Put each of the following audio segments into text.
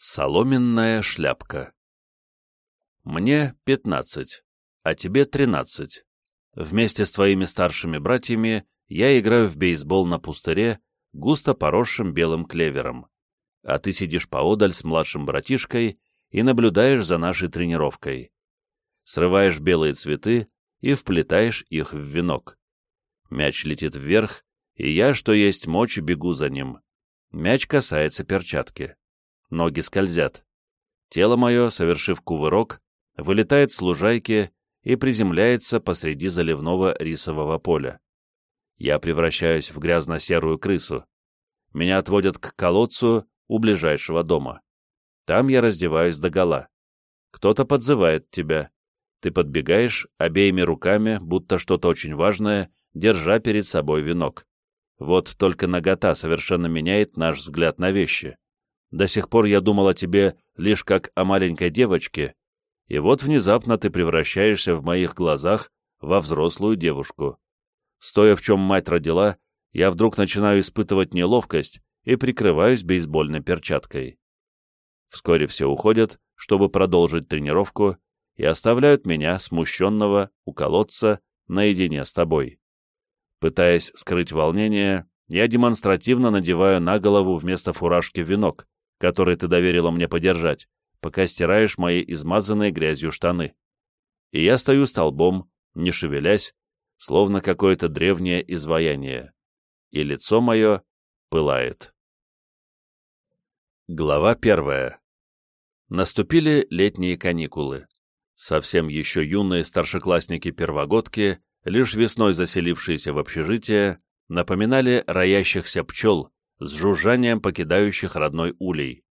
Соломенная шляпка Мне пятнадцать, а тебе тринадцать. Вместе с твоими старшими братьями я играю в бейсбол на пустыре, густо поросшим белым клевером, а ты сидишь поодаль с младшим братишкой и наблюдаешь за нашей тренировкой. Срываешь белые цветы и вплетаешь их в венок. Мяч летит вверх, и я, что есть мочи, бегу за ним. Мяч касается перчатки. Ноги скользят. Тело мое, совершив кувырок, вылетает с лужайки и приземляется посреди заливного рисового поля. Я превращаюсь в грязно-серую крысу. Меня отводят к колодцу у ближайшего дома. Там я раздеваюсь догола. Кто-то подзывает тебя. Ты подбегаешь обеими руками, будто что-то очень важное, держа перед собой венок. Вот только нагота совершенно меняет наш взгляд на вещи. До сих пор я думал о тебе лишь как о маленькой девочке, и вот внезапно ты превращаешься в моих глазах во взрослую девушку. Стоя в чем мать родила, я вдруг начинаю испытывать неловкость и прикрываюсь бейсбольной перчаткой. Вскоре все уходят, чтобы продолжить тренировку, и оставляют меня, смущенного, у колодца, наедине с тобой. Пытаясь скрыть волнение, я демонстративно надеваю на голову вместо фуражки венок, который ты доверила мне подержать, пока стираешь мои измазанные грязью штаны. И я стою столбом, не шевелясь, словно какое-то древнее изваяние. И лицо мое пылает. Глава первая. Наступили летние каникулы. Совсем еще юные старшеклассники-первогодки лишь весной заселившиеся в общежитие, напоминали роящихся пчел с жужжанием покидающих родной улей.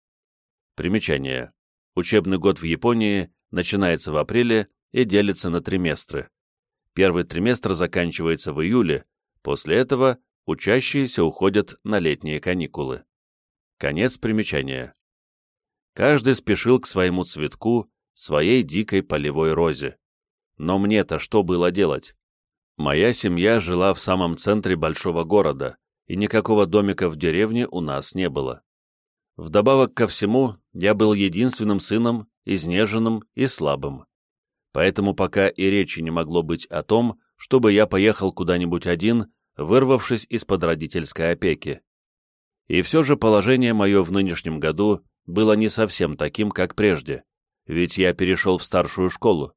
Примечание. Учебный год в Японии начинается в апреле и делится на триместры. Первый триместр заканчивается в июле, после этого учащиеся уходят на летние каникулы. Конец примечания. Каждый спешил к своему цветку, своей дикой полевой розе. Но мне-то что было делать? Моя семья жила в самом центре большого города, и никакого домика в деревне у нас не было. Вдобавок ко всему, я был единственным сыном, изнеженным и слабым. Поэтому пока и речи не могло быть о том, чтобы я поехал куда-нибудь один, вырвавшись из-под родительской опеки. И все же положение мое в нынешнем году было не совсем таким, как прежде, ведь я перешел в старшую школу.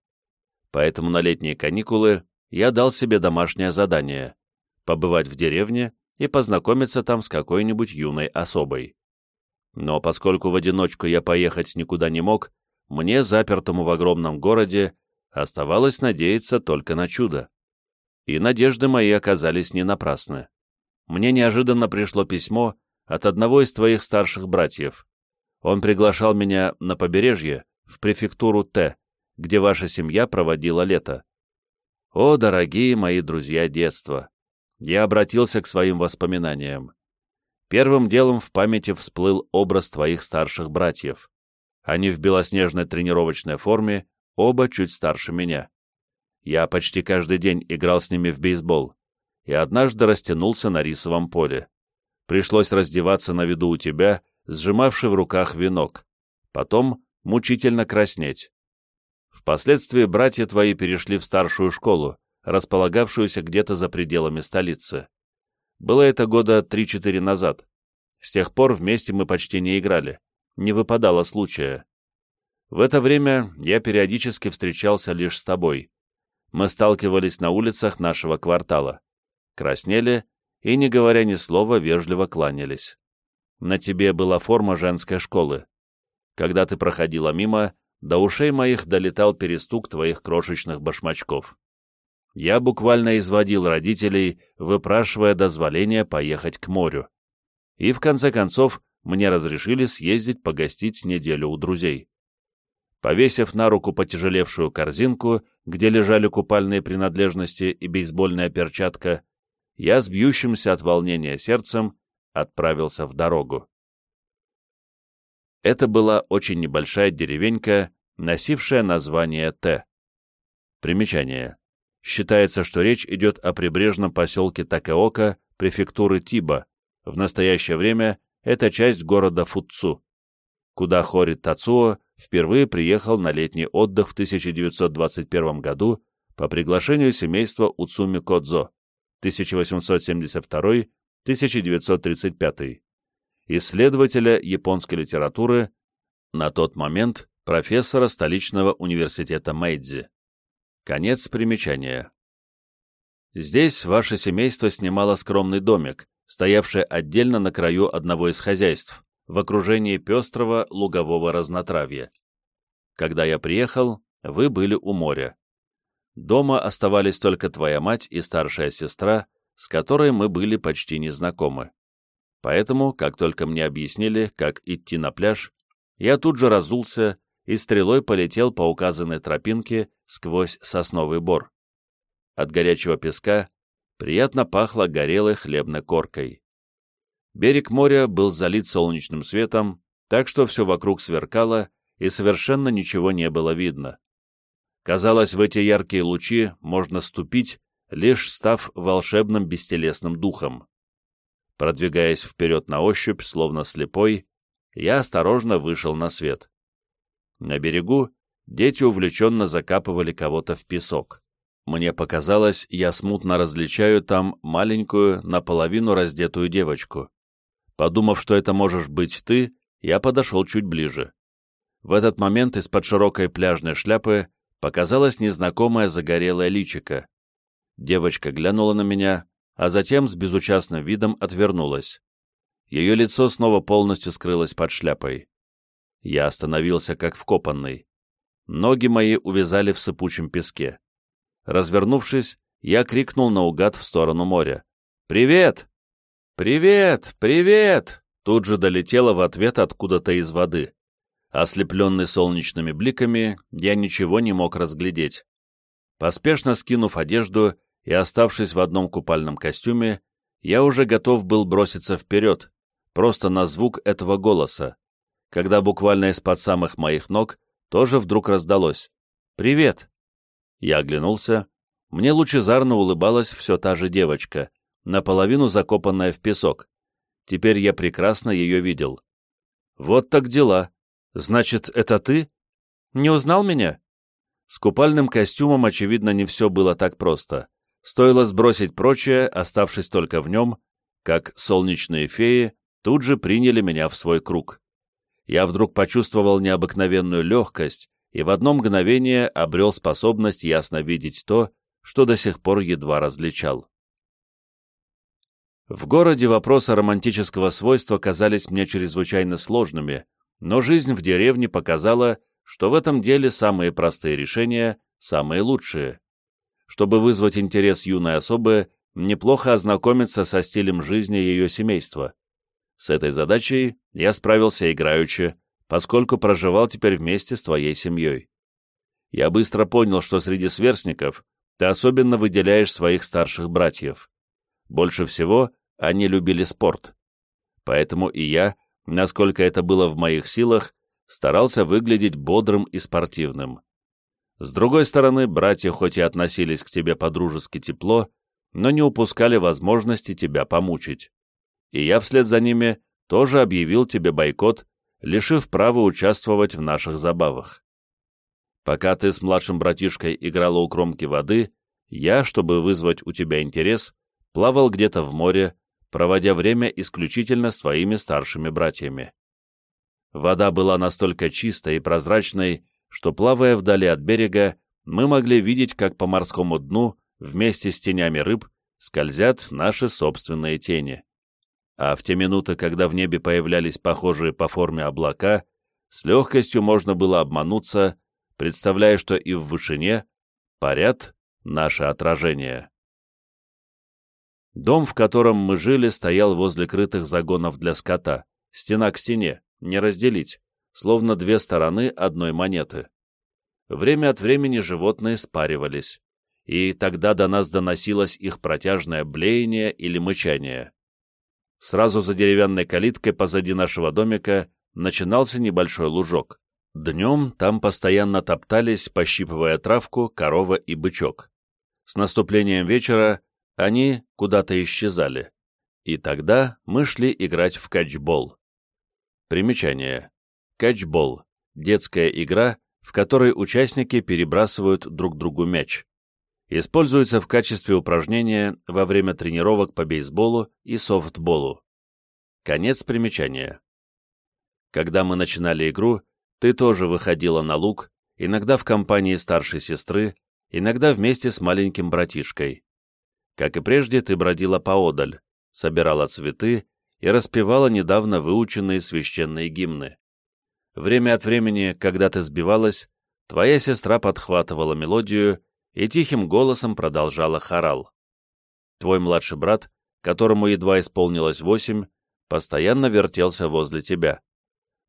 Поэтому на летние каникулы я дал себе домашнее задание — побывать в деревне и познакомиться там с какой-нибудь юной особой. Но поскольку в одиночку я поехать никуда не мог, мне, запертому в огромном городе, оставалось надеяться только на чудо. И надежды мои оказались не напрасны. Мне неожиданно пришло письмо от одного из твоих старших братьев. Он приглашал меня на побережье, в префектуру Т, где ваша семья проводила лето. О, дорогие мои друзья детства! Я обратился к своим воспоминаниям. Первым делом в памяти всплыл образ твоих старших братьев. Они в белоснежной тренировочной форме, оба чуть старше меня. Я почти каждый день играл с ними в бейсбол, и однажды растянулся на рисовом поле. Пришлось раздеваться на виду у тебя, сжимавший в руках венок. Потом мучительно краснеть. Впоследствии братья твои перешли в старшую школу, располагавшуюся где-то за пределами столицы. Было это года 3-4 назад. С тех пор вместе мы почти не играли. Не выпадало случая. В это время я периодически встречался лишь с тобой. Мы сталкивались на улицах нашего квартала. Краснели и, не говоря ни слова, вежливо кланялись. На тебе была форма женской школы. Когда ты проходила мимо, до ушей моих долетал перестук твоих крошечных башмачков. Я буквально изводил родителей, выпрашивая дозволения поехать к морю. И в конце концов мне разрешили съездить погостить неделю у друзей. Повесив на руку потяжелевшую корзинку, где лежали купальные принадлежности и бейсбольная перчатка, я с бьющимся от волнения сердцем отправился в дорогу. Это была очень небольшая деревенька, носившая название Т. Примечание. Считается, что речь идет о прибрежном поселке Такеока, префектуры Тиба. В настоящее время это часть города Фуцу. куда Хори Тацуо впервые приехал на летний отдых в 1921 году по приглашению семейства Уцуми Кодзо 1872-1935, исследователя японской литературы, на тот момент профессора столичного университета Мэйдзи. Конец примечания. Здесь ваше семейство снимало скромный домик, стоявший отдельно на краю одного из хозяйств, в окружении пестрого лугового разнотравья. Когда я приехал, вы были у моря. Дома оставались только твоя мать и старшая сестра, с которой мы были почти незнакомы. Поэтому, как только мне объяснили, как идти на пляж, я тут же разулся и стрелой полетел по указанной тропинке сквозь сосновый бор. От горячего песка приятно пахло горелой хлебной коркой. Берег моря был залит солнечным светом, так что все вокруг сверкало, и совершенно ничего не было видно. Казалось, в эти яркие лучи можно ступить, лишь став волшебным бестелесным духом. Продвигаясь вперед на ощупь, словно слепой, я осторожно вышел на свет. На берегу дети увлеченно закапывали кого-то в песок. Мне показалось, я смутно различаю там маленькую, наполовину раздетую девочку. Подумав, что это можешь быть ты, я подошел чуть ближе. В этот момент из-под широкой пляжной шляпы показалась незнакомая загорелая личика. Девочка глянула на меня, а затем с безучастным видом отвернулась. Ее лицо снова полностью скрылось под шляпой. Я остановился как вкопанный. Ноги мои увязали в сыпучем песке. Развернувшись, я крикнул наугад в сторону моря. «Привет!» «Привет! Привет!» Тут же долетело в ответ откуда-то из воды. Ослепленный солнечными бликами, я ничего не мог разглядеть. Поспешно скинув одежду и оставшись в одном купальном костюме, я уже готов был броситься вперед, просто на звук этого голоса, когда буквально из-под самых моих ног тоже вдруг раздалось «Привет!». Я оглянулся. Мне лучезарно улыбалась все та же девочка, наполовину закопанная в песок. Теперь я прекрасно ее видел. «Вот так дела. Значит, это ты? Не узнал меня?» С купальным костюмом, очевидно, не все было так просто. Стоило сбросить прочее, оставшись только в нем, как солнечные феи тут же приняли меня в свой круг. Я вдруг почувствовал необыкновенную легкость и в одно мгновение обрел способность ясно видеть то, что до сих пор едва различал. В городе вопросы романтического свойства казались мне чрезвычайно сложными, но жизнь в деревне показала, что в этом деле самые простые решения – самые лучшие. Чтобы вызвать интерес юной особы, неплохо ознакомиться со стилем жизни ее семейства. С этой задачей я справился играючи, поскольку проживал теперь вместе с твоей семьей. Я быстро понял, что среди сверстников ты особенно выделяешь своих старших братьев. Больше всего они любили спорт. Поэтому и я, насколько это было в моих силах, старался выглядеть бодрым и спортивным. С другой стороны, братья хоть и относились к тебе по-дружески тепло, но не упускали возможности тебя помучить. И я вслед за ними тоже объявил тебе бойкот, лишив права участвовать в наших забавах. Пока ты с младшим братишкой играла у кромки воды, я, чтобы вызвать у тебя интерес, плавал где-то в море, проводя время исключительно с своими старшими братьями. Вода была настолько чистой и прозрачной, что, плавая вдали от берега, мы могли видеть, как по морскому дну, вместе с тенями рыб, скользят наши собственные тени. А в те минуты, когда в небе появлялись похожие по форме облака, с легкостью можно было обмануться, представляя, что и в вышине парят наши отражения. Дом, в котором мы жили, стоял возле крытых загонов для скота, стена к стене, не разделить, словно две стороны одной монеты. Время от времени животные спаривались, и тогда до нас доносилось их протяжное блеяние или мычание. Сразу за деревянной калиткой позади нашего домика начинался небольшой лужок. Днем там постоянно топтались, пощипывая травку, корова и бычок. С наступлением вечера они куда-то исчезали. И тогда мы шли играть в катчбол. Примечание. Кэтчбол – детская игра, в которой участники перебрасывают друг другу мяч. Используется в качестве упражнения во время тренировок по бейсболу и софтболу. Конец примечания. Когда мы начинали игру, ты тоже выходила на луг, иногда в компании старшей сестры, иногда вместе с маленьким братишкой. Как и прежде, ты бродила поодаль, собирала цветы и распевала недавно выученные священные гимны. Время от времени, когда ты сбивалась, твоя сестра подхватывала мелодию и тихим голосом продолжала хорал. Твой младший брат, которому едва исполнилось восемь, постоянно вертелся возле тебя.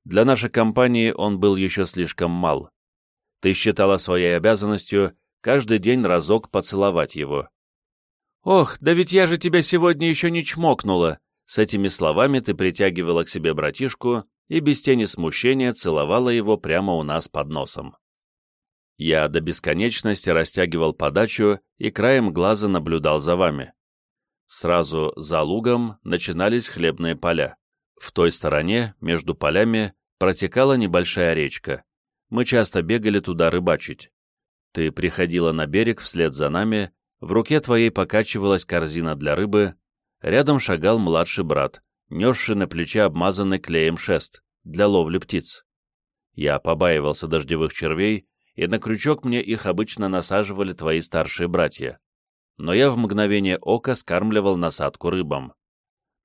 Для нашей компании он был еще слишком мал. Ты считала своей обязанностью каждый день разок поцеловать его. «Ох, да ведь я же тебя сегодня еще не чмокнула!» С этими словами ты притягивала к себе братишку и без тени смущения целовала его прямо у нас под носом. Я до бесконечности растягивал подачу и краем глаза наблюдал за вами. Сразу за лугом начинались хлебные поля. В той стороне, между полями, протекала небольшая речка. Мы часто бегали туда рыбачить. Ты приходила на берег вслед за нами, в руке твоей покачивалась корзина для рыбы, рядом шагал младший брат, несший на плече обмазанный клеем шест для ловли птиц. Я побаивался дождевых червей, и на крючок мне их обычно насаживали твои старшие братья. Но я в мгновение ока скармливал насадку рыбам.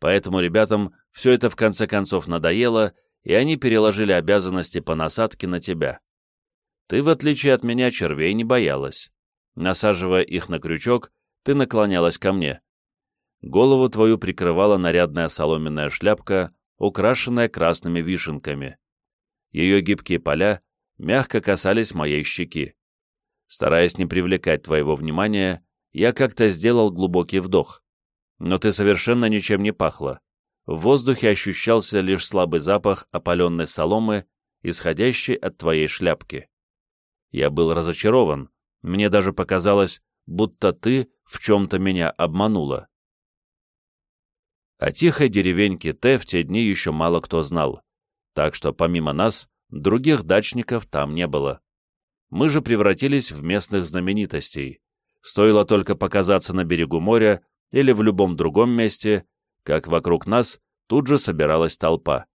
Поэтому ребятам все это в конце концов надоело, и они переложили обязанности по насадке на тебя. Ты, в отличие от меня, червей не боялась. Насаживая их на крючок, ты наклонялась ко мне. Голову твою прикрывала нарядная соломенная шляпка, украшенная красными вишенками. Ее гибкие поля мягко касались моей щеки. Стараясь не привлекать твоего внимания, я как-то сделал глубокий вдох. Но ты совершенно ничем не пахла. В воздухе ощущался лишь слабый запах опаленной соломы, исходящий от твоей шляпки. Я был разочарован, мне даже показалось, будто ты в чем-то меня обманула. О тихой деревеньке Т в те дни еще мало кто знал, так что помимо нас, других дачников там не было. Мы же превратились в местных знаменитостей. Стоило только показаться на берегу моря или в любом другом месте, как вокруг нас тут же собиралась толпа.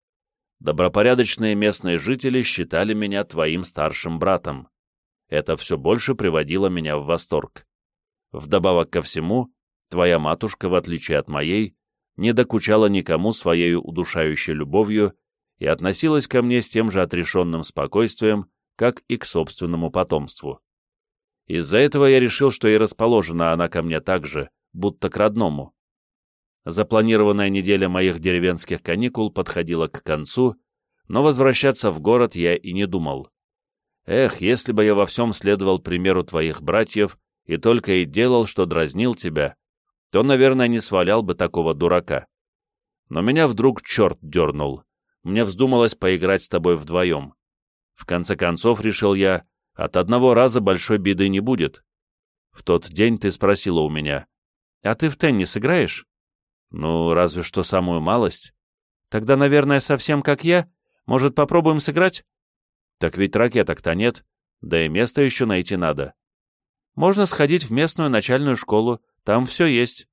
Добропорядочные местные жители считали меня твоим старшим братом. Это все больше приводило меня в восторг. Вдобавок ко всему, твоя матушка, в отличие от моей, не докучала никому своей удушающей любовью и относилась ко мне с тем же отрешенным спокойствием, как и к собственному потомству. Из-за этого я решил, что и расположена она ко мне так же, будто к родному. Запланированная неделя моих деревенских каникул подходила к концу, но возвращаться в город я и не думал. Эх, если бы я во всем следовал примеру твоих братьев и только и делал, что дразнил тебя, то, наверное, не свалял бы такого дурака. Но меня вдруг черт дернул. Мне вздумалось поиграть с тобой вдвоем. В конце концов, решил я, от одного раза большой беды не будет. В тот день ты спросила у меня, «А ты в теннис играешь?» «Ну, разве что самую малость». «Тогда, наверное, совсем как я. Может, попробуем сыграть?» «Так ведь ракеток-то нет, да и место еще найти надо». «Можно сходить в местную начальную школу, там все есть.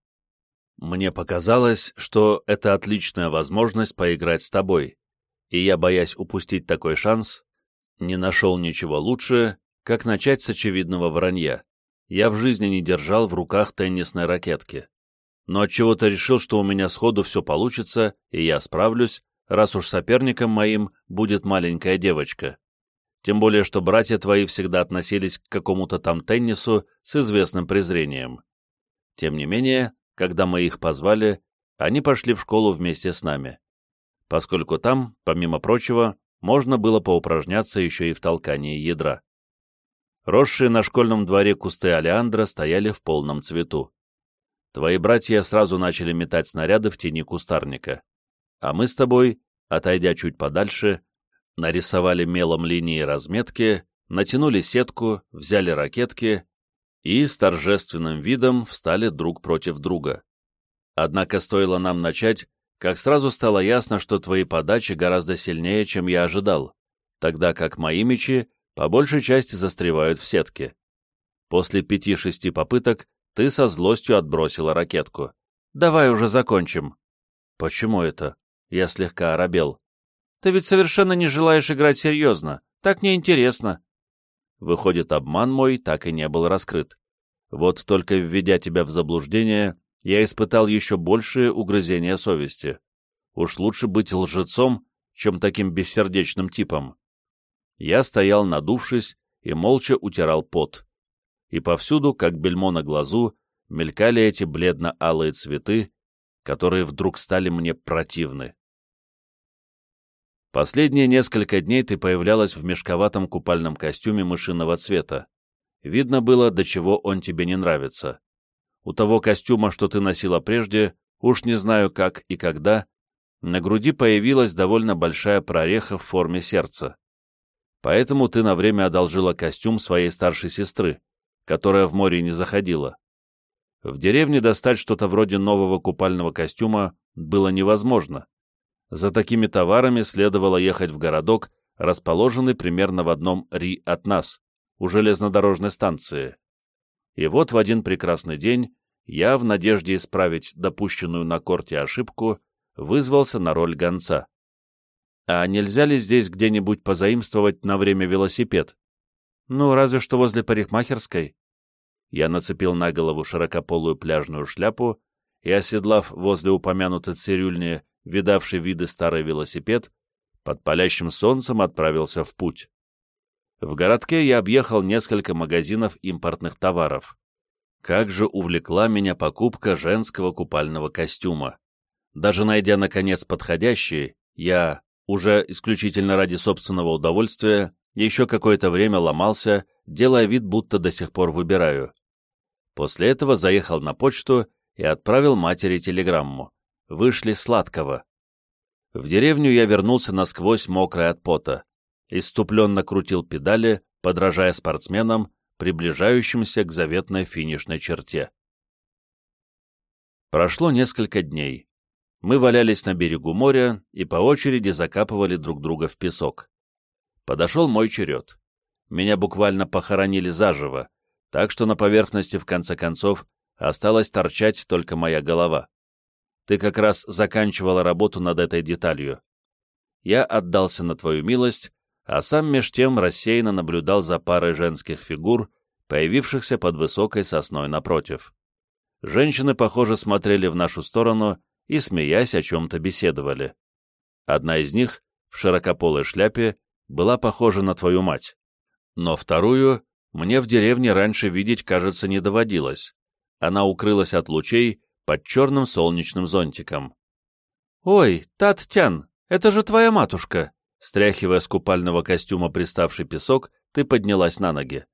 Мне показалось, что это отличная возможность поиграть с тобой, и я, боясь упустить такой шанс, не нашел ничего лучше, как начать с очевидного вранья. Я в жизни не держал в руках теннисной ракетки. Но отчего-то решил, что у меня сходу все получится, и я справлюсь, раз уж соперником моим будет маленькая девочка. Тем более, что братья твои всегда относились к какому-то там теннису с известным презрением. Тем не менее, когда мы их позвали, они пошли в школу вместе с нами, поскольку там, помимо прочего, можно было поупражняться еще и в толкании ядра. Росшие на школьном дворе кусты алиандра стояли в полном цвету. Твои братья сразу начали метать снаряды в тени кустарника. А мы с тобой, отойдя чуть подальше, нарисовали мелом линии разметки, натянули сетку, взяли ракетки и с торжественным видом встали друг против друга. Однако стоило нам начать, как сразу стало ясно, что твои подачи гораздо сильнее, чем я ожидал, тогда как мои мечи по большей части застревают в сетке. После пяти-шести попыток ты со злостью отбросила ракетку. Давай уже закончим. Почему это? Я слегка оробел. Ты ведь совершенно не желаешь играть серьезно. Так неинтересно. Выходит, обман мой так и не был раскрыт. Вот только введя тебя в заблуждение, я испытал еще большее угрызение совести. Уж лучше быть лжецом, чем таким бессердечным типом. Я стоял, надувшись, и молча утирал пот. И повсюду, как бельмо на глазу, мелькали эти бледно-алые цветы, которые вдруг стали мне противны. Последние несколько дней ты появлялась в мешковатом купальном костюме мышиного цвета. Видно было, до чего он тебе не нравится. У того костюма, что ты носила прежде, уж не знаю как и когда, на груди появилась довольно большая прореха в форме сердца. Поэтому ты на время одолжила костюм своей старшей сестры, которая в море не заходила. В деревне достать что-то вроде нового купального костюма было невозможно. За такими товарами следовало ехать в городок, расположенный примерно в одном ри от нас, у железнодорожной станции. И вот в один прекрасный день я, в надежде исправить допущенную на корте ошибку, вызвался на роль гонца. А нельзя ли здесь где-нибудь позаимствовать на время велосипед? Ну, разве что возле парикмахерской. Я нацепил на голову широкополую пляжную шляпу и, оседлав возле упомянутой цирюльни видавший виды старый велосипед, под палящим солнцем отправился в путь. В городке я объехал несколько магазинов импортных товаров. Как же увлекла меня покупка женского купального костюма. Даже найдя, наконец, подходящий, я, уже исключительно ради собственного удовольствия, еще какое-то время ломался, делая вид, будто до сих пор выбираю. После этого заехал на почту и отправил матери телеграмму вышли сладкого. В деревню я вернулся насквозь мокрый от пота, иступленно крутил педали, подражая спортсменам, приближающимся к заветной финишной черте. Прошло несколько дней. Мы валялись на берегу моря и по очереди закапывали друг друга в песок. Подошел мой черед. Меня буквально похоронили заживо, так что на поверхности, в конце концов, осталась торчать только моя голова. Ты как раз заканчивала работу над этой деталью. Я отдался на твою милость, а сам меж тем рассеянно наблюдал за парой женских фигур, появившихся под высокой сосной напротив. Женщины, похоже, смотрели в нашу сторону и, смеясь, о чем-то беседовали. Одна из них, в широкополой шляпе, была похожа на твою мать. Но вторую мне в деревне раньше видеть, кажется, не доводилось. Она укрылась от лучей под черным солнечным зонтиком. «Ой, Тат-Тян, это же твоя матушка!» Стряхивая с купального костюма приставший песок, ты поднялась на ноги.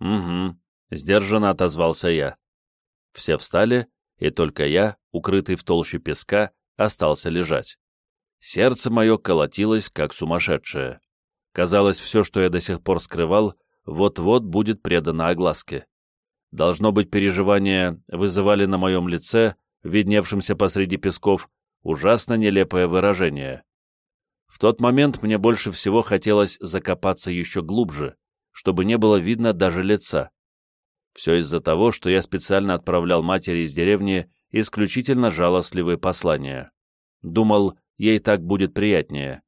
«Угу», — сдержанно отозвался я. Все встали, и только я, укрытый в толще песка, остался лежать. Сердце мое колотилось, как сумасшедшее. Казалось, все, что я до сих пор скрывал, вот-вот будет предано огласке. Должно быть, переживания вызывали на моем лице, видневшемся посреди песков, ужасно нелепое выражение. В тот момент мне больше всего хотелось закопаться еще глубже, чтобы не было видно даже лица. Все из-за того, что я специально отправлял матери из деревни исключительно жалостливые послания. Думал, ей так будет приятнее.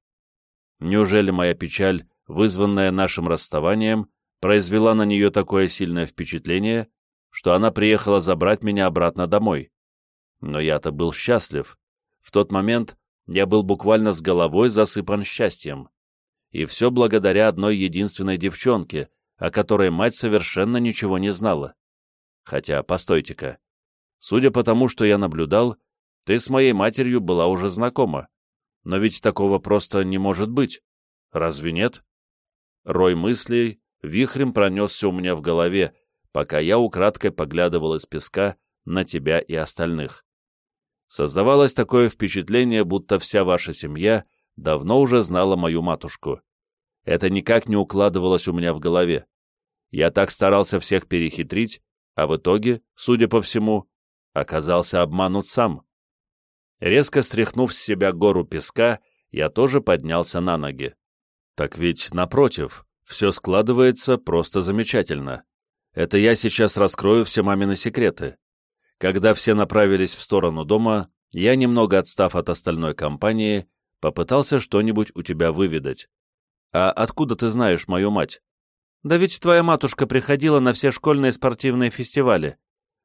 Неужели моя печаль, вызванная нашим расставанием, произвела на нее такое сильное впечатление, что она приехала забрать меня обратно домой. Но я-то был счастлив. В тот момент я был буквально с головой засыпан счастьем. И все благодаря одной единственной девчонке, о которой мать совершенно ничего не знала. Хотя, постойте-ка. Судя по тому, что я наблюдал, ты с моей матерью была уже знакома. Но ведь такого просто не может быть. Разве нет? Рой мыслей вихрем пронесся у меня в голове, пока я украдкой поглядывал из песка на тебя и остальных. Создавалось такое впечатление, будто вся ваша семья давно уже знала мою матушку. Это никак не укладывалось у меня в голове. Я так старался всех перехитрить, а в итоге, судя по всему, оказался обманут сам. Резко стряхнув с себя гору песка, я тоже поднялся на ноги. Так ведь, напротив, все складывается просто замечательно. Это я сейчас раскрою все мамины секреты. Когда все направились в сторону дома, я, немного отстав от остальной компании, попытался что-нибудь у тебя выведать. «А откуда ты знаешь мою мать?» «Да ведь твоя матушка приходила на все школьные спортивные фестивали.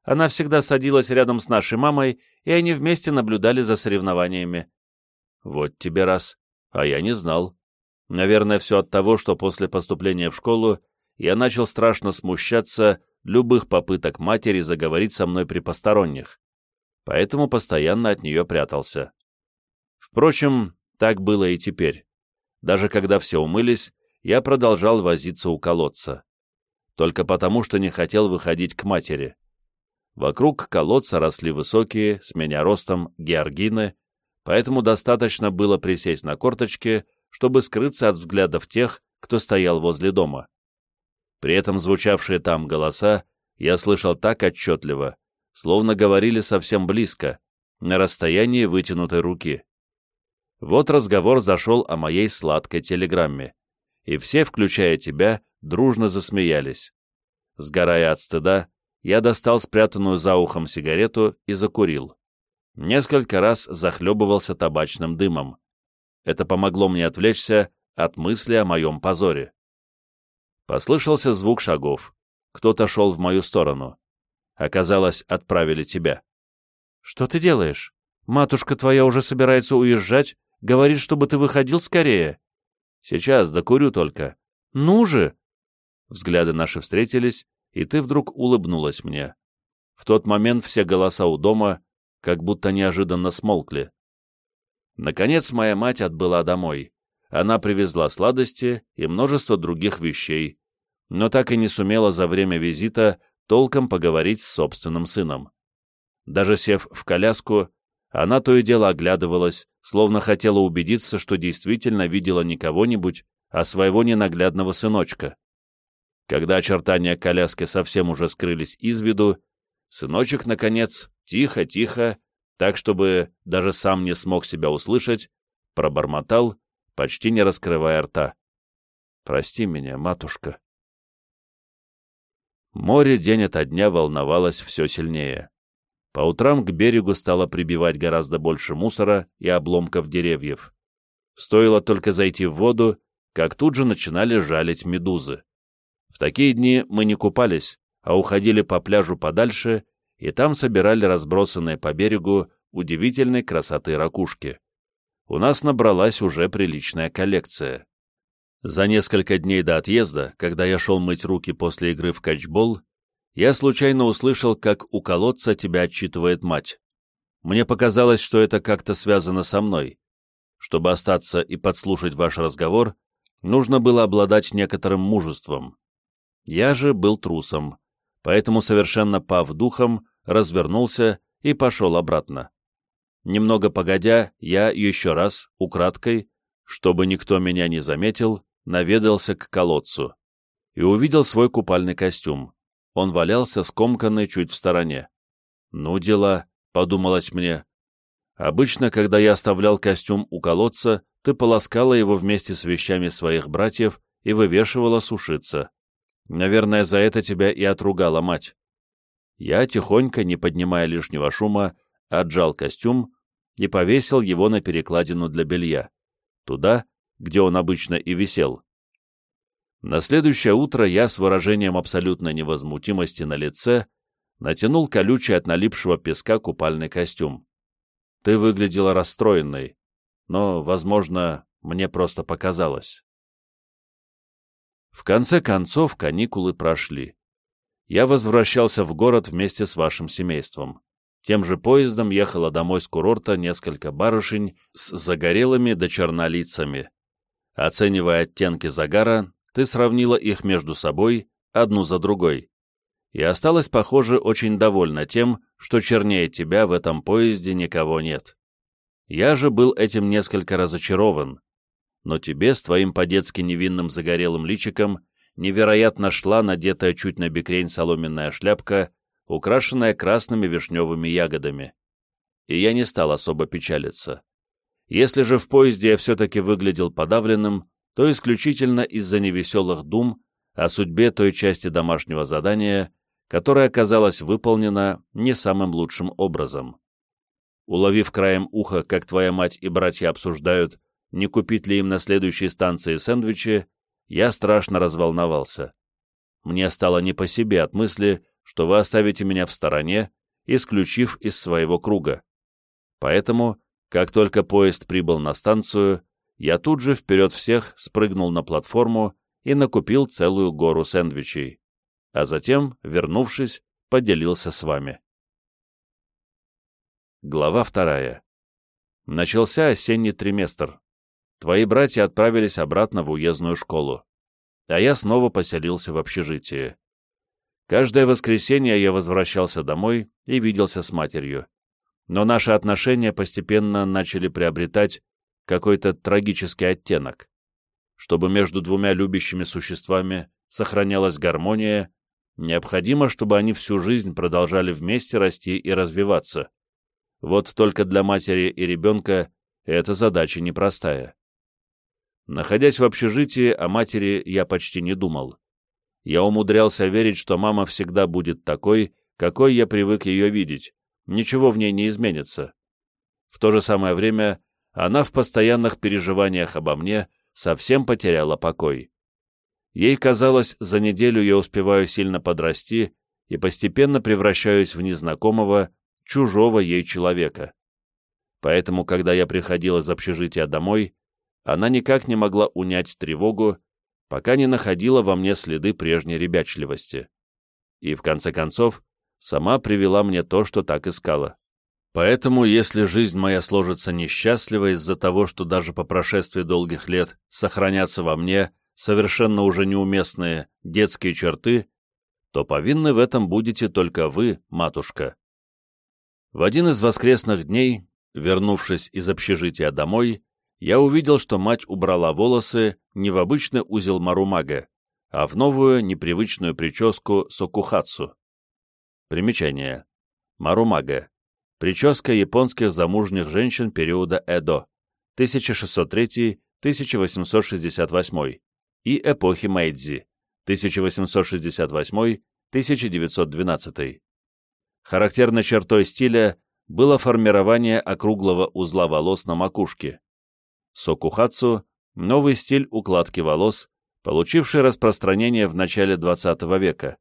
Она всегда садилась рядом с нашей мамой, и они вместе наблюдали за соревнованиями». «Вот тебе раз. А я не знал. Наверное, все от того, что после поступления в школу я начал страшно смущаться любых попыток матери заговорить со мной при посторонних, поэтому постоянно от нее прятался. Впрочем, так было и теперь. Даже когда все умылись, я продолжал возиться у колодца. Только потому, что не хотел выходить к матери. Вокруг колодца росли высокие, с меня ростом, георгины, поэтому достаточно было присесть на корточки, чтобы скрыться от взглядов тех, кто стоял возле дома. При этом звучавшие там голоса я слышал так отчетливо, словно говорили совсем близко, на расстоянии вытянутой руки. Вот разговор зашел о моей сладкой телеграмме, и все, включая тебя, дружно засмеялись. Сгорая от стыда, я достал спрятанную за ухом сигарету и закурил. Несколько раз захлебывался табачным дымом. Это помогло мне отвлечься от мысли о моем позоре. Послышался звук шагов. Кто-то шел в мою сторону. Оказалось, отправили тебя. «Что ты делаешь? Матушка твоя уже собирается уезжать, Говорит, чтобы ты выходил скорее. Сейчас, докурю только. Ну же!» Взгляды наши встретились, и ты вдруг улыбнулась мне. В тот момент все голоса у дома как будто неожиданно смолкли. Наконец моя мать отбыла домой. Она привезла сладости и множество других вещей, но так и не сумела за время визита толком поговорить с собственным сыном. Даже сев в коляску, она то и дело оглядывалась, словно хотела убедиться, что действительно видела не кого-нибудь, а своего ненаглядного сыночка. Когда очертания коляски совсем уже скрылись из виду, сыночек, наконец, тихо-тихо, так, чтобы даже сам не смог себя услышать, пробормотал, почти не раскрывая рта. «Прости меня, матушка». Море день ото дня волновалось все сильнее. По утрам к берегу стало прибивать гораздо больше мусора и обломков деревьев. Стоило только зайти в воду, как тут же начинали жалить медузы. В такие дни мы не купались, а уходили по пляжу подальше, и там собирали разбросанные по берегу удивительной красоты ракушки. У нас набралась уже приличная коллекция. За несколько дней до отъезда, когда я шел мыть руки после игры в катчбол, я случайно услышал, как у колодца тебя отчитывает мать. Мне показалось, что это как-то связано со мной. Чтобы остаться и подслушать ваш разговор, нужно было обладать некоторым мужеством. Я же был трусом, поэтому, совершенно пав духом, развернулся и пошел обратно. Немного погодя, я еще раз, украдкой, чтобы никто меня не заметил, наведался к колодцу и увидел свой купальный костюм. Он валялся скомканный чуть в стороне. «Ну дела», — подумалось мне. Обычно, когда я оставлял костюм у колодца, ты полоскала его вместе с вещами своих братьев и вывешивала сушиться. Наверное, за это тебя и отругала мать. Я тихонько, не поднимая лишнего шума, отжал костюм и повесил его на перекладину для белья, туда, где он обычно и висел. На следующее утро я с выражением абсолютной невозмутимости на лице натянул колючий от налипшего песка купальный костюм. Ты выглядела расстроенной, но, возможно, мне просто показалось. В конце концов, каникулы прошли. Я возвращался в город вместе с вашим семейством. Тем же поездом ехала домой с курорта несколько барышень с загорелыми до чернолицами. Оценивая оттенки загара, ты сравнила их между собой, одну за другой, и осталась, похоже, очень довольна тем, что чернее тебя в этом поезде никого нет. Я же был этим несколько разочарован, но тебе с твоим по-детски невинным загорелым личиком невероятно шла надетая чуть на бекрень соломенная шляпка, украшенная красными вишневыми ягодами. И я не стал особо печалиться. Если же в поезде я все-таки выглядел подавленным, то исключительно из-за невеселых дум о судьбе той части домашнего задания, которая оказалась выполнена не самым лучшим образом. Уловив краем уха, как твоя мать и братья обсуждают, не купить ли им на следующей станции сэндвичи, я страшно разволновался. Мне стало не по себе от мысли, что вы оставите меня в стороне, исключив из своего круга. Поэтому, как только поезд прибыл на станцию, я тут же вперед всех спрыгнул на платформу и накупил целую гору сэндвичей, а затем, вернувшись, поделился с вами. Глава вторая. Начался осенний триместр. Твои братья отправились обратно в уездную школу, а я снова поселился в общежитии. Каждое воскресенье я возвращался домой и виделся с матерью. Но наши отношения постепенно начали приобретать какой-то трагический оттенок. Чтобы между двумя любящими существами сохранялась гармония, необходимо, чтобы они всю жизнь продолжали вместе расти и развиваться. Вот только для матери и ребенка эта задача непростая. Находясь в общежитии, о матери я почти не думал. Я умудрялся верить, что мама всегда будет такой, какой я привык ее видеть, ничего в ней не изменится. В то же самое время она в постоянных переживаниях обо мне совсем потеряла покой. Ей казалось, за неделю я успеваю сильно подрасти и постепенно превращаюсь в незнакомого, чужого ей человека. Поэтому, когда я приходил из общежития домой, она никак не могла унять тревогу, пока не находила во мне следы прежней ребячливости. И, в конце концов, сама привела мне то, что так искала. Поэтому, если жизнь моя сложится несчастливо из-за того, что даже по прошествии долгих лет сохранятся во мне совершенно уже неуместные детские черты, то повинны в этом будете только вы, матушка. В один из воскресных дней, вернувшись из общежития домой, я увидел, что мать убрала волосы не в обычный узел марумага, а в новую непривычную прическу сокухатсу. Примечание. Марумага Прическа японских замужних женщин периода Эдо 1603-1868 и эпохи Мэйдзи 1868-1912. Характерной чертой стиля было формирование округлого узла волос на макушке. Сокухатсу – новый стиль укладки волос, получивший распространение в начале XX века.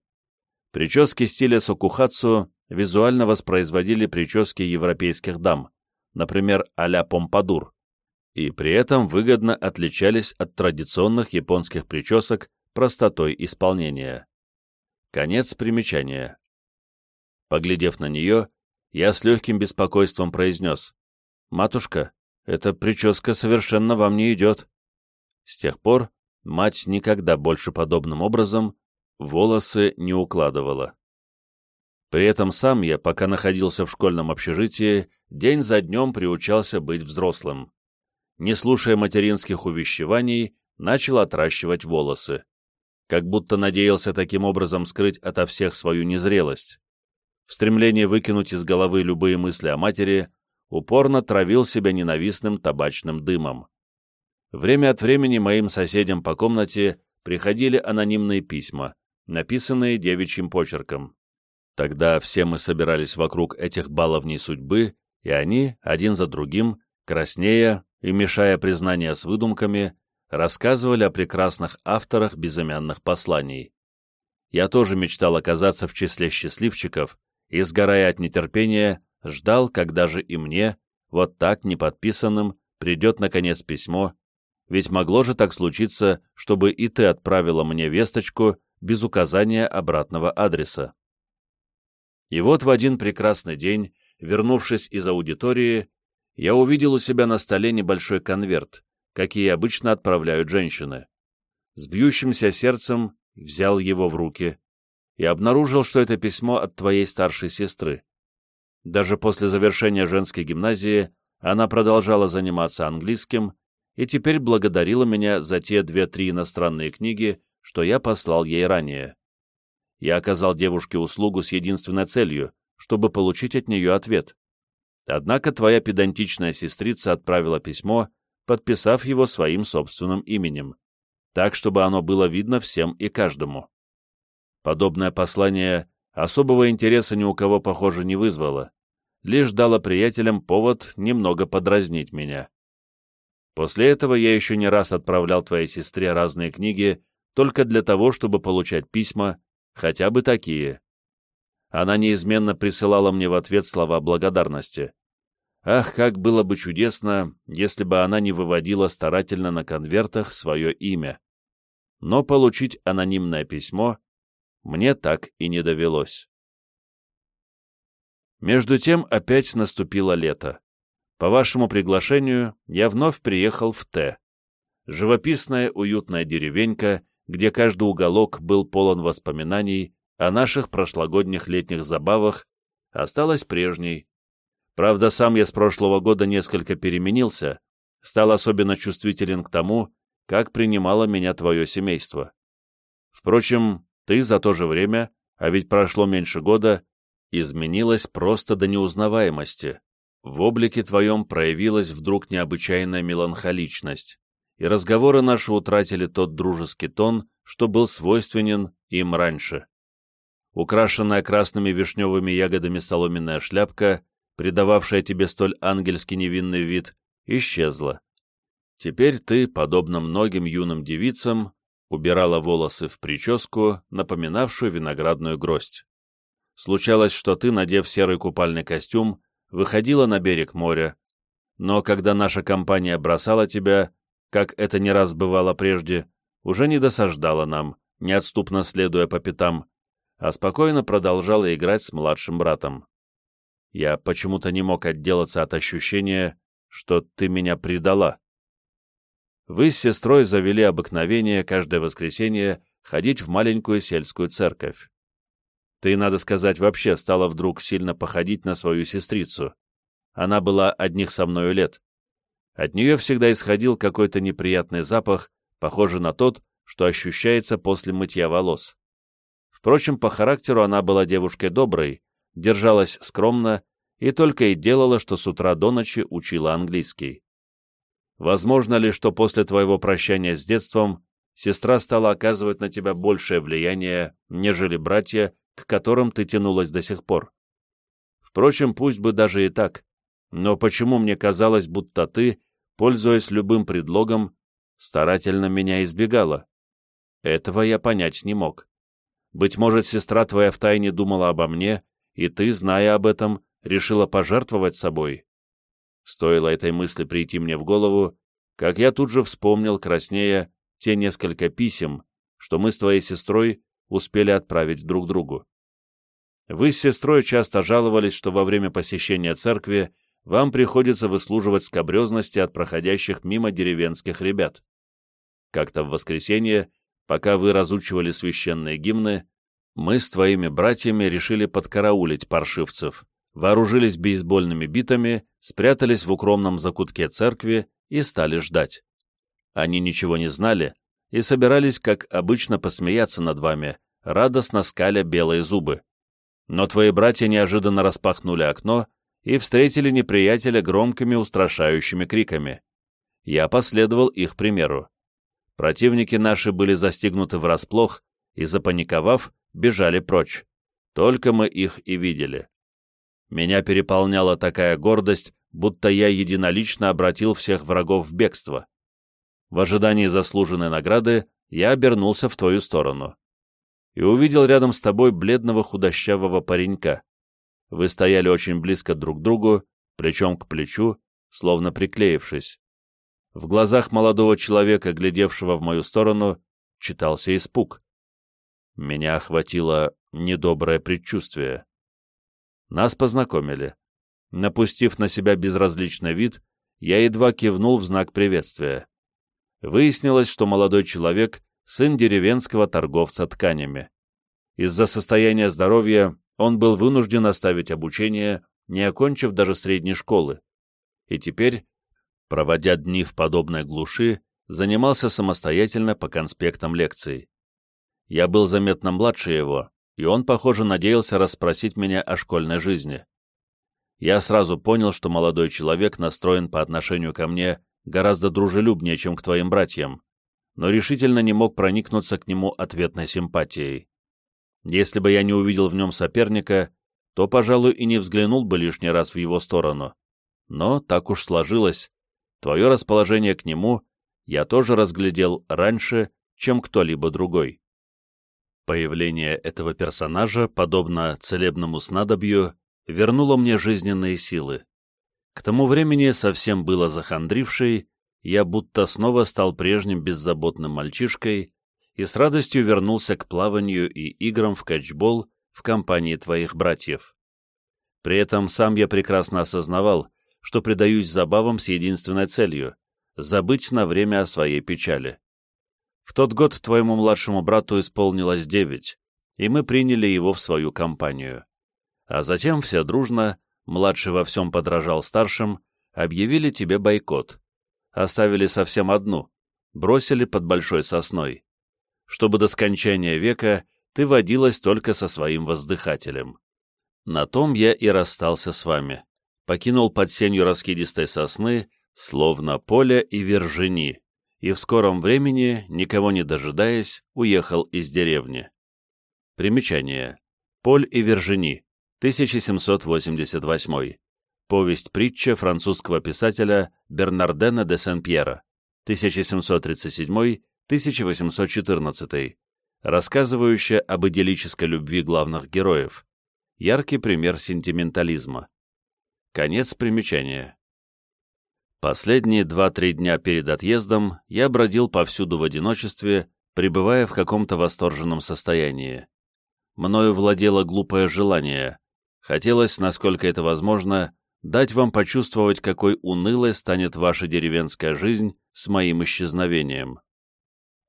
Прически стиля сокухатсу визуально воспроизводили прически европейских дам, например, а-ля Помпадур, и при этом выгодно отличались от традиционных японских причесок простотой исполнения. Конец примечания. Поглядев на нее, я с легким беспокойством произнес, «Матушка, эта прическа совершенно вам не идет». С тех пор мать никогда больше подобным образом волосы не укладывала. При этом сам я, пока находился в школьном общежитии, день за днем приучался быть взрослым. Не слушая материнских увещеваний, начал отращивать волосы. Как будто надеялся таким образом скрыть ото всех свою незрелость. В стремлении выкинуть из головы любые мысли о матери, упорно травил себя ненавистным табачным дымом. Время от времени моим соседям по комнате приходили анонимные письма, написанные девичьим почерком. Тогда все мы собирались вокруг этих баловней судьбы, и они, один за другим, краснея и мешая признания с выдумками, рассказывали о прекрасных авторах безымянных посланий. Я тоже мечтал оказаться в числе счастливчиков и, сгорая от нетерпения, ждал, когда же и мне, вот так неподписанным, придет наконец письмо, ведь могло же так случиться, чтобы и ты отправила мне весточку без указания обратного адреса. И вот в один прекрасный день, вернувшись из аудитории, я увидел у себя на столе небольшой конверт, какие обычно отправляют женщины. С бьющимся сердцем взял его в руки и обнаружил, что это письмо от твоей старшей сестры. Даже после завершения женской гимназии она продолжала заниматься английским и теперь благодарила меня за те две-три иностранные книги, что я послал ей ранее я оказал девушке услугу с единственной целью, чтобы получить от нее ответ. Однако твоя педантичная сестрица отправила письмо, подписав его своим собственным именем. так, чтобы оно было видно всем и каждому. Подобное послание особого интереса ни у кого, похоже, не вызвало, лишь дало приятелям повод немного подразнить меня. После этого я еще не раз отправлял твоей сестре разные книги только для того, чтобы получать письма, хотя бы такие. Она неизменно присылала мне в ответ слова благодарности. Ах, как было бы чудесно, если бы она не выводила старательно на конвертах свое имя. Но получить анонимное письмо мне так и не довелось. Между тем опять наступило лето. По вашему приглашению я вновь приехал в Т. Живописная уютная деревенька, где каждый уголок был полон воспоминаний о наших прошлогодних летних забавах, осталась прежней. Правда, сам я с прошлого года несколько переменился, стал особенно чувствителен к тому, как принимало меня твое семейство. Впрочем, ты за то же время, а ведь прошло меньше года, изменилась просто до неузнаваемости. В облике твоем проявилась вдруг необычайная меланхоличность, и разговоры наши утратили тот дружеский тон, что был свойственен им раньше. Украшенная красными вишневыми ягодами соломенная шляпка, придававшая тебе столь ангельски невинный вид, исчезла. Теперь ты, подобно многим юным девицам, убирала волосы в прическу, напоминавшую виноградную гроздь. Случалось, что ты, надев серый купальный костюм, выходила на берег моря, но когда наша компания бросала тебя, как это не раз бывало прежде, уже не досаждала нам, неотступно следуя по пятам, а спокойно продолжала играть с младшим братом. Я почему-то не мог отделаться от ощущения, что ты меня предала. Вы с сестрой завели обыкновение каждое воскресенье ходить в маленькую сельскую церковь. Ты, надо сказать, вообще стала вдруг сильно походить на свою сестрицу. Она была одних со мною лет. От нее всегда исходил какой-то неприятный запах, похожий на тот, что ощущается после мытья волос. Впрочем, по характеру она была девушкой доброй, держалась скромно и только и делала, что с утра до ночи учила английский. Возможно ли, что после твоего прощания с детством сестра стала оказывать на тебя большее влияние, нежели братья, к которым ты тянулась до сих пор. Впрочем, пусть бы даже и так, но почему мне казалось, будто ты, пользуясь любым предлогом, старательно меня избегала? Этого я понять не мог. Быть может, сестра твоя втайне думала обо мне, и ты, зная об этом, решила пожертвовать собой. Стоило этой мысли прийти мне в голову, как я тут же вспомнил, краснея, те несколько писем, что мы с твоей сестрой успели отправить друг другу. Вы с сестрой часто жаловались, что во время посещения церкви вам приходится выслуживать скобрезности от проходящих мимо деревенских ребят. Как-то в воскресенье, пока вы разучивали священные гимны, мы с твоими братьями решили подкараулить паршивцев, вооружились бейсбольными битами, спрятались в укромном закутке церкви и стали ждать. Они ничего не знали, и собирались, как обычно, посмеяться над вами, радостно скаля белые зубы. Но твои братья неожиданно распахнули окно и встретили неприятеля громкими устрашающими криками. Я последовал их примеру. Противники наши были застигнуты врасплох и, запаниковав, бежали прочь. Только мы их и видели. Меня переполняла такая гордость, будто я единолично обратил всех врагов в бегство. В ожидании заслуженной награды я обернулся в твою сторону и увидел рядом с тобой бледного худощавого паренька. Вы стояли очень близко друг к другу, плечом к плечу, словно приклеившись. В глазах молодого человека, глядевшего в мою сторону, читался испуг. Меня охватило недоброе предчувствие. Нас познакомили. Напустив на себя безразличный вид, я едва кивнул в знак приветствия. Выяснилось, что молодой человек — сын деревенского торговца тканями. Из-за состояния здоровья он был вынужден оставить обучение, не окончив даже средней школы. И теперь, проводя дни в подобной глуши, занимался самостоятельно по конспектам лекций. Я был заметно младше его, и он, похоже, надеялся расспросить меня о школьной жизни. Я сразу понял, что молодой человек настроен по отношению ко мне гораздо дружелюбнее, чем к твоим братьям, но решительно не мог проникнуться к нему ответной симпатией. Если бы я не увидел в нем соперника, то, пожалуй, и не взглянул бы лишний раз в его сторону. Но так уж сложилось. Твое расположение к нему я тоже разглядел раньше, чем кто-либо другой. Появление этого персонажа, подобно целебному снадобью, вернуло мне жизненные силы. К тому времени совсем было захандривший, я будто снова стал прежним беззаботным мальчишкой и с радостью вернулся к плаванию и играм в кэтчбол в компании твоих братьев. При этом сам я прекрасно осознавал, что предаюсь забавам с единственной целью — забыть на время о своей печали. В тот год твоему младшему брату исполнилось девять, и мы приняли его в свою компанию. А затем все дружно, младший во всем подражал старшим, объявили тебе бойкот. Оставили совсем одну, бросили под большой сосной. Чтобы до скончания века ты водилась только со своим воздыхателем. На том я и расстался с вами. Покинул под сенью раскидистой сосны, словно поле и вержини, и в скором времени, никого не дожидаясь, уехал из деревни. Примечание. Поль и Вержини, 1788. Повесть-притча французского писателя Бернардена де Сен-Пьера, 1737-1814, рассказывающая об идиллической любви главных героев. Яркий пример сентиментализма. Конец примечания. Последние два-три дня перед отъездом я бродил повсюду в одиночестве, пребывая в каком-то восторженном состоянии. Мною владело глупое желание. Хотелось, насколько это возможно, дать вам почувствовать, какой унылой станет ваша деревенская жизнь с моим исчезновением.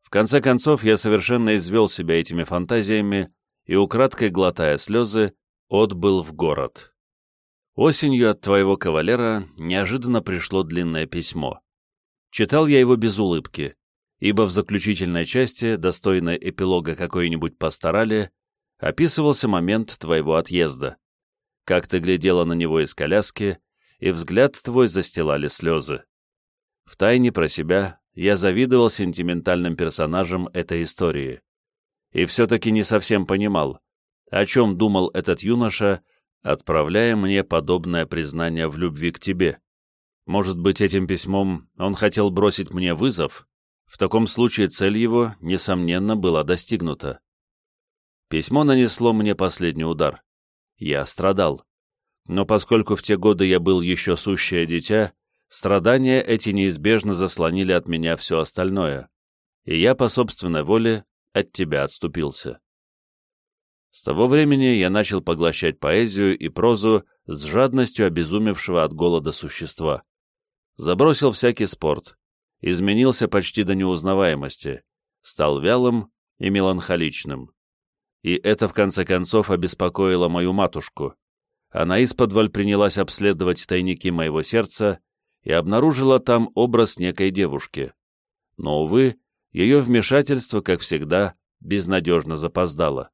В конце концов, я совершенно извел себя этими фантазиями и, украдкой глотая слезы, отбыл в город. Осенью от твоего кавалера неожиданно пришло длинное письмо. Читал я его без улыбки, ибо в заключительной части, достойной эпилога какой-нибудь постарали, описывался момент твоего отъезда. Как ты глядела на него из коляски, и взгляд твой застилали слезы. Втайне про себя я завидовал сентиментальным персонажам этой истории. И все-таки не совсем понимал, о чем думал этот юноша, отправляя мне подобное признание в любви к тебе. Может быть, этим письмом он хотел бросить мне вызов? В таком случае цель его, несомненно, была достигнута. Письмо нанесло мне последний удар. Я страдал. Но поскольку в те годы я был еще сущее дитя, страдания эти неизбежно заслонили от меня все остальное, и я по собственной воле от тебя отступился. С того времени я начал поглощать поэзию и прозу с жадностью обезумевшего от голода существа. Забросил всякий спорт, изменился почти до неузнаваемости, стал вялым и меланхоличным. И это, в конце концов, обеспокоило мою матушку. Она исподволь принялась обследовать тайники моего сердца и обнаружила там образ некой девушки. Но, увы, ее вмешательство, как всегда, безнадежно запоздало.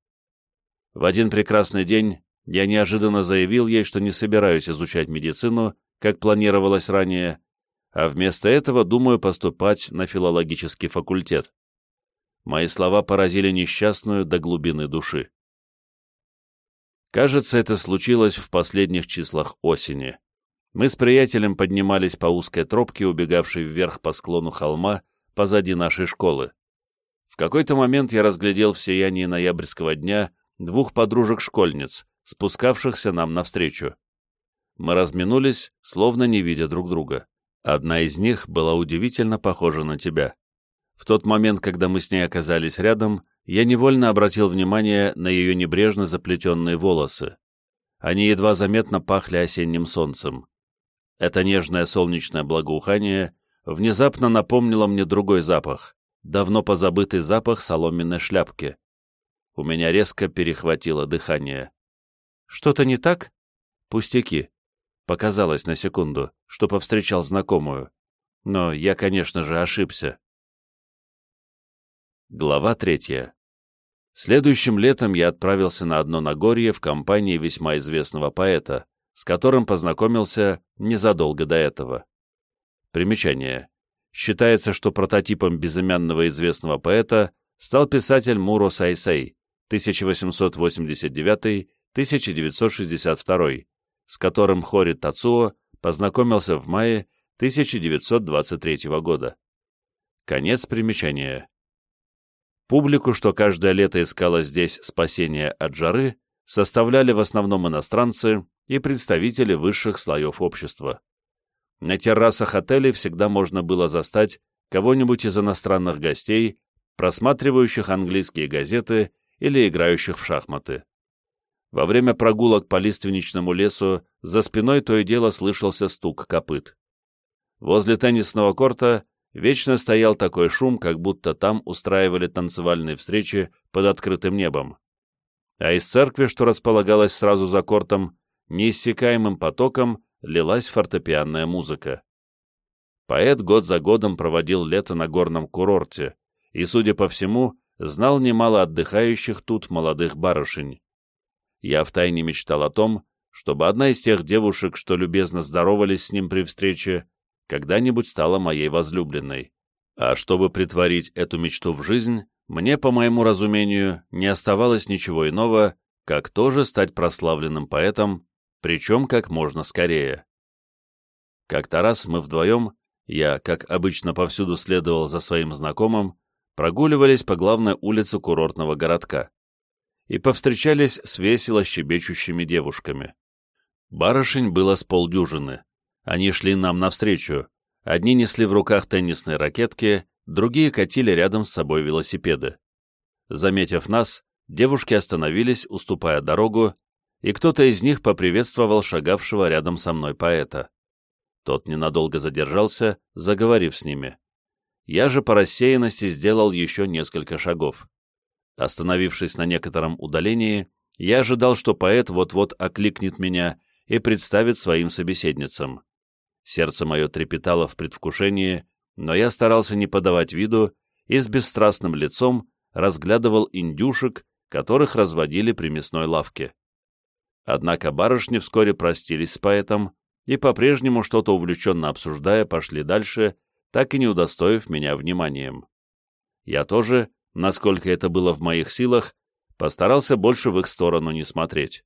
В один прекрасный день я неожиданно заявил ей, что не собираюсь изучать медицину, как планировалось ранее, а вместо этого думаю поступать на филологический факультет. Мои слова поразили несчастную до глубины души. Кажется, это случилось в последних числах осени. Мы с приятелем поднимались по узкой тропке, убегавшей вверх по склону холма позади нашей школы. В какой-то момент я разглядел в сиянии ноябрьского дня двух подружек-школьниц, спускавшихся нам навстречу. Мы разминулись, словно не видя друг друга. Одна из них была удивительно похожа на тебя. В тот момент, когда мы с ней оказались рядом, я невольно обратил внимание на ее небрежно заплетенные волосы. Они едва заметно пахли осенним солнцем. Это нежное солнечное благоухание внезапно напомнило мне другой запах, давно позабытый запах соломенной шляпки. У меня резко перехватило дыхание. «Что-то не так?» «Пустяки». Показалось на секунду, что повстречал знакомую. Но я, конечно же, ошибся. Глава третья. Следующим летом я отправился на одно Нагорье в компании весьма известного поэта, с которым познакомился незадолго до этого. Примечание. считается, что прототипом безымянного известного поэта стал писатель Муро Сайсей 1889-1962, с которым Хори Тацуо познакомился в мае 1923 года. Конец примечания. Публику, что каждое лето искала здесь спасение от жары, составляли в основном иностранцы и представители высших слоев общества. На террасах отелей всегда можно было застать кого-нибудь из иностранных гостей, просматривающих английские газеты или играющих в шахматы. Во время прогулок по лиственничному лесу за спиной то и дело слышался стук копыт. Возле теннисного корта вечно стоял такой шум, как будто там устраивали танцевальные встречи под открытым небом. А из церкви, что располагалась сразу за кортом, неиссякаемым потоком лилась фортепианная музыка. Поэт год за годом проводил лето на горном курорте и, судя по всему, знал немало отдыхающих тут молодых барышень. Я втайне мечтал о том, чтобы одна из тех девушек, что любезно здоровались с ним при встрече, когда-нибудь стала моей возлюбленной. А чтобы притворить эту мечту в жизнь, мне, по моему разумению, не оставалось ничего иного, как тоже стать прославленным поэтом причем как можно скорее. Как-то раз мы вдвоем, я, как обычно, повсюду следовал за своим знакомым, прогуливались по главной улице курортного городка и повстречались с весело щебечущими девушками. Барышень было с полдюжины. Они шли нам навстречу. Одни несли в руках теннисные ракетки, другие катили рядом с собой велосипеды. Заметив нас, девушки остановились, уступая дорогу, и кто-то из них поприветствовал шагавшего рядом со мной поэта. Тот ненадолго задержался, заговорив с ними. Я же по рассеянности сделал еще несколько шагов. Остановившись на некотором удалении, я ожидал, что поэт вот-вот окликнет меня и представит своим собеседницам. Сердце мое трепетало в предвкушении, но я старался не подавать виду и с бесстрастным лицом разглядывал индюшек, которых разводили при мясной лавке. Однако барышни вскоре простились с поэтом и, по-прежнему что-то увлеченно обсуждая, пошли дальше, так и не удостоив меня вниманием. Я тоже, насколько это было в моих силах, постарался больше в их сторону не смотреть.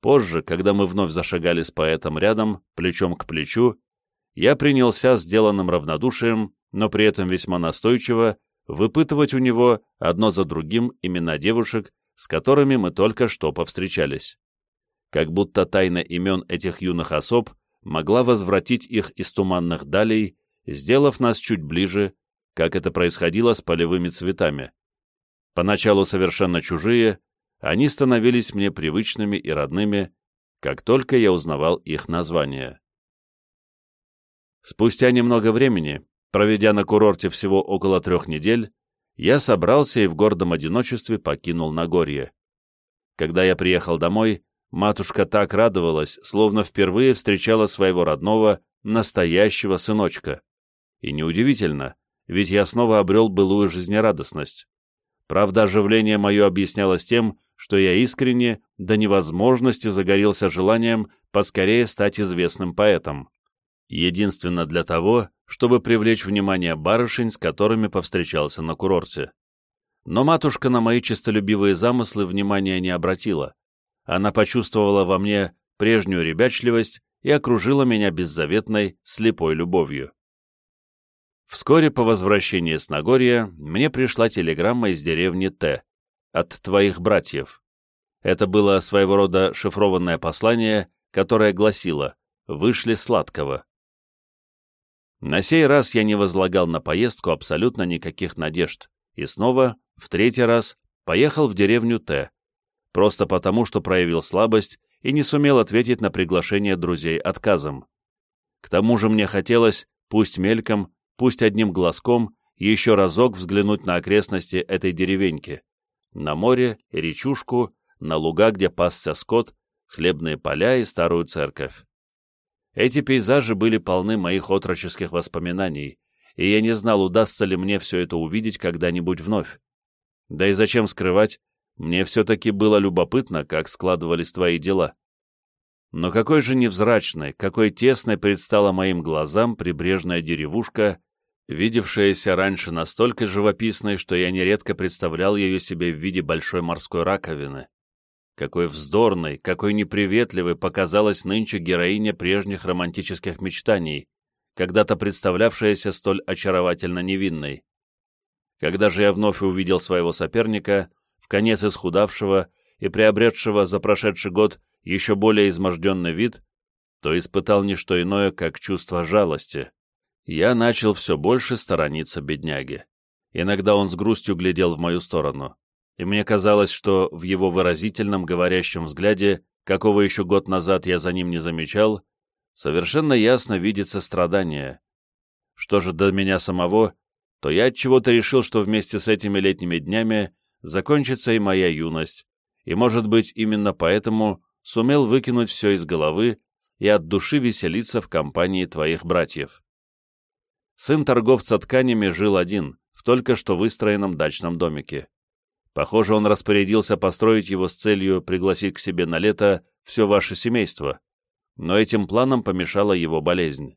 Позже, когда мы вновь зашагали с поэтом рядом, плечом к плечу, я принялся сделанным равнодушием, но при этом весьма настойчиво, выпытывать у него одно за другим имена девушек, с которыми мы только что повстречались как будто тайна имен этих юных особ могла возвратить их из туманных далей, сделав нас чуть ближе, как это происходило с полевыми цветами. Поначалу совершенно чужие, они становились мне привычными и родными, как только я узнавал их названия. Спустя немного времени, проведя на курорте всего около трех недель, я собрался и в гордом одиночестве покинул Нагорье. Когда я приехал домой, Матушка так радовалась, словно впервые встречала своего родного, настоящего сыночка. И неудивительно, ведь я снова обрел былую жизнерадостность. Правда, оживление мое объяснялось тем, что я искренне, до невозможности загорелся желанием поскорее стать известным поэтом. Единственно для того, чтобы привлечь внимание барышень, с которыми повстречался на курорте. Но матушка на мои честолюбивые замыслы внимания не обратила она почувствовала во мне прежнюю ребячливость и окружила меня беззаветной, слепой любовью. Вскоре по возвращении с Нагорья мне пришла телеграмма из деревни Т. от твоих братьев. Это было своего рода шифрованное послание, которое гласило «Вышли сладкого». На сей раз я не возлагал на поездку абсолютно никаких надежд, и снова, в третий раз, поехал в деревню Т, просто потому, что проявил слабость и не сумел ответить на приглашение друзей отказом. К тому же мне хотелось, пусть мельком, пусть одним глазком, еще разок взглянуть на окрестности этой деревеньки. На море речушку, на луга, где пасся скот, хлебные поля и старую церковь. Эти пейзажи были полны моих отроческих воспоминаний, и я не знал, удастся ли мне все это увидеть когда-нибудь вновь. Да и зачем скрывать, мне все-таки было любопытно, как складывались твои дела. Но какой же невзрачной, какой тесной предстала моим глазам прибрежная деревушка, видевшаяся раньше настолько живописной, что я нередко представлял ее себе в виде большой морской раковины. Какой вздорной, какой неприветливой показалась нынче героиня прежних романтических мечтаний, когда-то представлявшаяся столь очаровательно невинной. Когда же я вновь увидел своего соперника, в конец исхудавшего и приобретшего за прошедший год еще более изможденный вид, то испытал не что иное, как чувство жалости. Я начал все больше сторониться бедняги. Иногда он с грустью глядел в мою сторону, и мне казалось, что в его выразительном, говорящем взгляде, какого еще год назад я за ним не замечал, совершенно ясно видится страдание. Что же до меня самого, то я от чего то решил, что вместе с этими летними днями закончится и моя юность, и, может быть, именно поэтому сумел выкинуть все из головы и от души веселиться в компании твоих братьев. Сын торговца тканями жил один, в только что выстроенном дачном домике. Похоже, он распорядился построить его с целью пригласить к себе на лето все ваше семейство, но этим планом помешала его болезнь.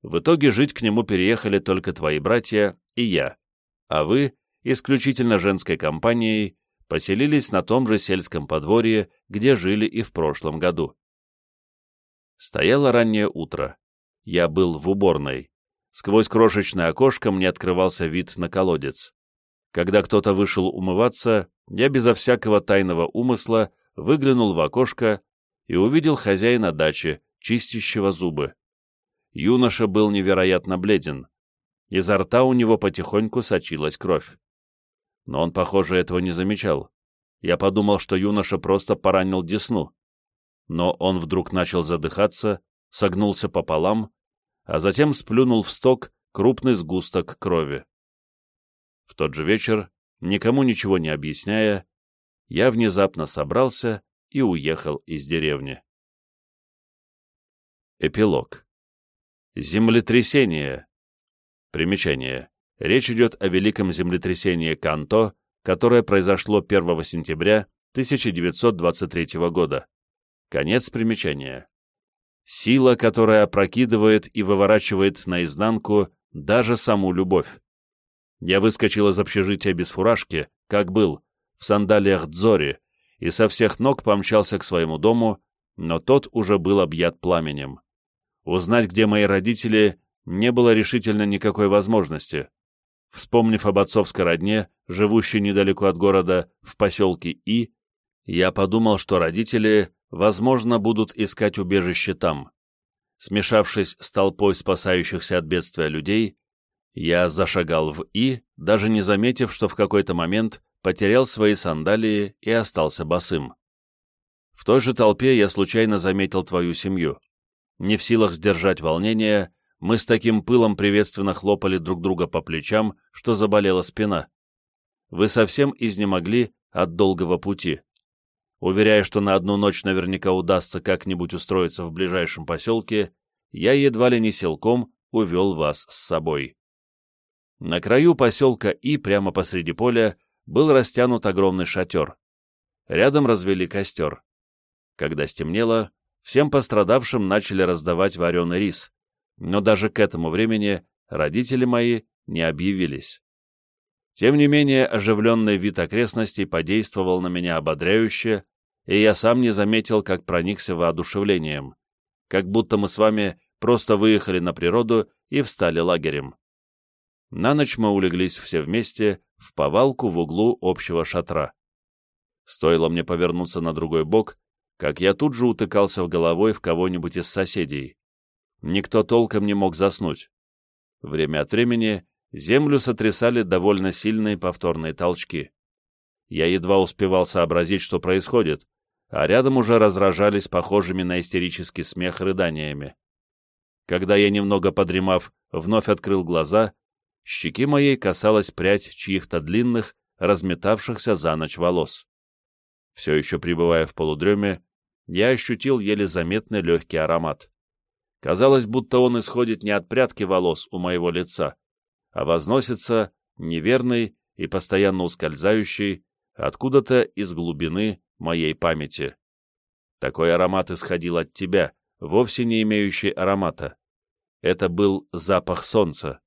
В итоге жить к нему переехали только твои братья и я, а вы, исключительно женской компанией, поселились на том же сельском подворье, где жили и в прошлом году. Стояло раннее утро. Я был в уборной. Сквозь крошечное окошко мне открывался вид на колодец. Когда кто-то вышел умываться, я безо всякого тайного умысла выглянул в окошко и увидел хозяина дачи, чистящего зубы. Юноша был невероятно бледен. Изо рта у него потихоньку сочилась кровь. Но он, похоже, этого не замечал. Я подумал, что юноша просто поранил десну. Но он вдруг начал задыхаться, согнулся пополам а затем сплюнул в сток крупный сгусток крови. В тот же вечер, никому ничего не объясняя, я внезапно собрался и уехал из деревни. Эпилог. Землетрясение. Примечание. Речь идет о великом землетрясении Канто, которое произошло 1 сентября 1923 года. Конец примечания. Сила, которая опрокидывает и выворачивает наизнанку даже саму любовь. Я выскочил из общежития без фуражки, как был, в сандалиях Дзори, и со всех ног помчался к своему дому, но тот уже был объят пламенем. Узнать, где мои родители, не было решительно никакой возможности. Вспомнив об отцовской родне, живущей недалеко от города, в поселке И, я подумал, что родители возможно, будут искать убежище там. Смешавшись с толпой спасающихся от бедствия людей, я зашагал в И, даже не заметив, что в какой-то момент потерял свои сандалии и остался босым. В той же толпе я случайно заметил твою семью. Не в силах сдержать волнение, мы с таким пылом приветственно хлопали друг друга по плечам, что заболела спина. Вы совсем изнемогли от долгого пути уверяя, что на одну ночь наверняка удастся как-нибудь устроиться в ближайшем поселке, я едва ли не силком увел вас с собой. На краю поселка И, прямо посреди поля, был растянут огромный шатер. Рядом развели костер. Когда стемнело, всем пострадавшим начали раздавать вареный рис, но даже к этому времени родители мои не объявились. Тем не менее, оживленный вид окрестностей подействовал на меня ободряюще, и я сам не заметил, как проникся воодушевлением, как будто мы с вами просто выехали на природу и встали лагерем. На ночь мы улеглись все вместе в повалку в углу общего шатра. Стоило мне повернуться на другой бок, как я тут же утыкался головой в кого-нибудь из соседей. Никто толком не мог заснуть. Время от времени землю сотрясали довольно сильные повторные толчки. Я едва успевал сообразить, что происходит, а рядом уже разражались похожими на истерический смех рыданиями. Когда я, немного подремав, вновь открыл глаза, щеки моей касалась прядь чьих-то длинных, разметавшихся за ночь волос. Все еще пребывая в полудреме, я ощутил еле заметный легкий аромат. Казалось, будто он исходит не от прядки волос у моего лица, а возносится, неверный и постоянно ускользающий, откуда-то из глубины моей памяти. Такой аромат исходил от тебя, вовсе не имеющий аромата. Это был запах солнца,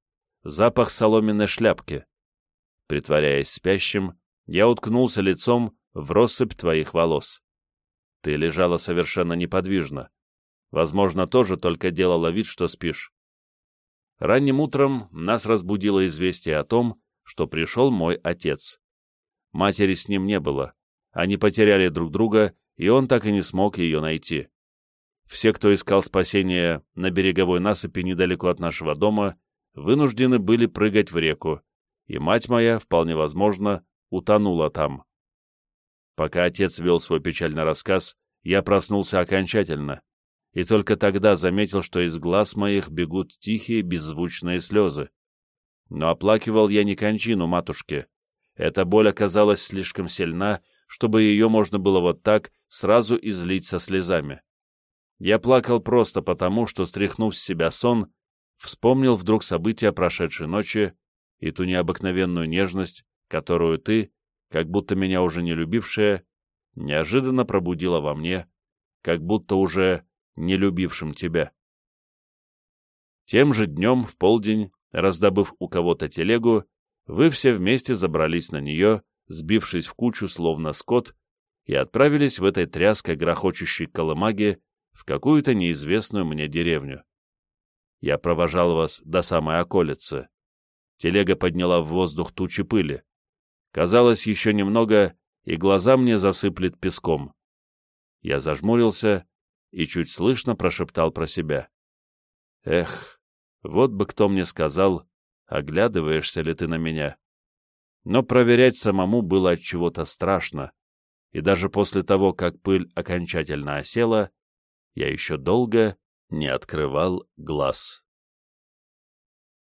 запах соломенной шляпки. Притворяясь спящим, я уткнулся лицом в россыпь твоих волос. Ты лежала совершенно неподвижно. Возможно, тоже только делала вид, что спишь. Ранним утром нас разбудило известие о том, что пришел мой отец. Матери с ним не было. Они потеряли друг друга, и он так и не смог ее найти. Все, кто искал спасения на береговой насыпи недалеко от нашего дома, вынуждены были прыгать в реку, и мать моя, вполне возможно, утонула там. Пока отец вел свой печальный рассказ, я проснулся окончательно, и только тогда заметил, что из глаз моих бегут тихие беззвучные слезы. Но оплакивал я не кончину матушки. Эта боль оказалась слишком сильна, чтобы ее можно было вот так сразу излить со слезами. Я плакал просто потому, что, стряхнув с себя сон, вспомнил вдруг события прошедшей ночи и ту необыкновенную нежность, которую ты, как будто меня уже не любившая, неожиданно пробудила во мне, как будто уже не любившим тебя. Тем же днем, в полдень, раздобыв у кого-то телегу, вы все вместе забрались на нее, сбившись в кучу, словно скот, и отправились в этой тряской грохочущей колымаге в какую-то неизвестную мне деревню. Я провожал вас до самой околицы. Телега подняла в воздух тучи пыли. Казалось, еще немного, и глаза мне засыплет песком. Я зажмурился и чуть слышно прошептал про себя. Эх, вот бы кто мне сказал, оглядываешься ли ты на меня. Но проверять самому было от чего-то страшно, и даже после того, как пыль окончательно осела, я еще долго не открывал глаз.